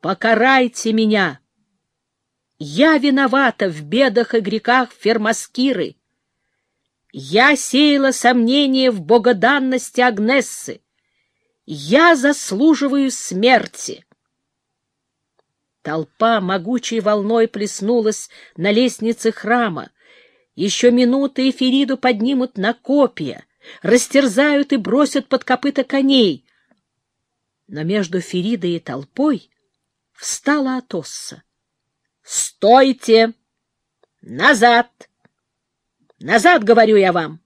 покарайте меня. Я виновата в бедах и грехах Фермаскиры. Я сеяла сомнения в богоданности Агнессы. Я заслуживаю смерти. Толпа могучей волной плеснулась на лестнице храма. Еще минуты и Фериду поднимут на копья, растерзают и бросят под копыта коней. Но между Феридой и толпой встала Атосса. — Стойте! Назад! Назад, говорю я вам!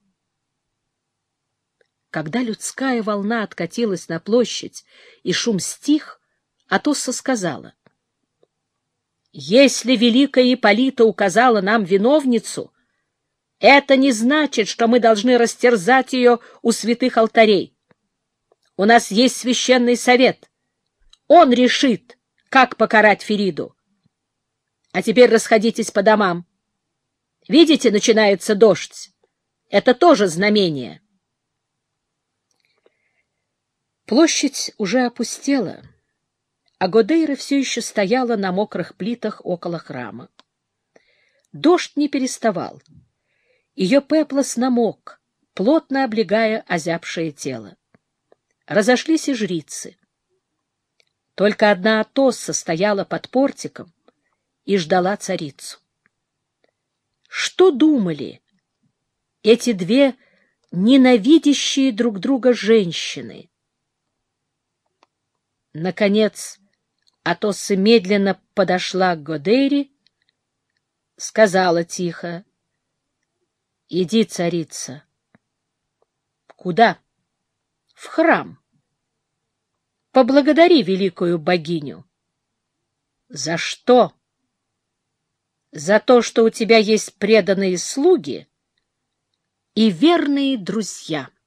Когда людская волна откатилась на площадь и шум стих, Атосса сказала — если Великая Ипполита указала нам виновницу, это не значит, что мы должны растерзать ее у святых алтарей. У нас есть священный совет. Он решит, как покарать Фериду. А теперь расходитесь по домам. Видите, начинается дождь. Это тоже знамение. Площадь уже опустела а Годейра все еще стояла на мокрых плитах около храма. Дождь не переставал. Ее пеплос намок, плотно облегая озябшее тело. Разошлись и жрицы. Только одна Атосса стояла под портиком и ждала царицу. Что думали эти две ненавидящие друг друга женщины? Наконец, Атосса медленно подошла к Годейре, сказала тихо, — Иди, царица. — Куда? — В храм. Поблагодари великую богиню. — За что? — За то, что у тебя есть преданные слуги и верные друзья.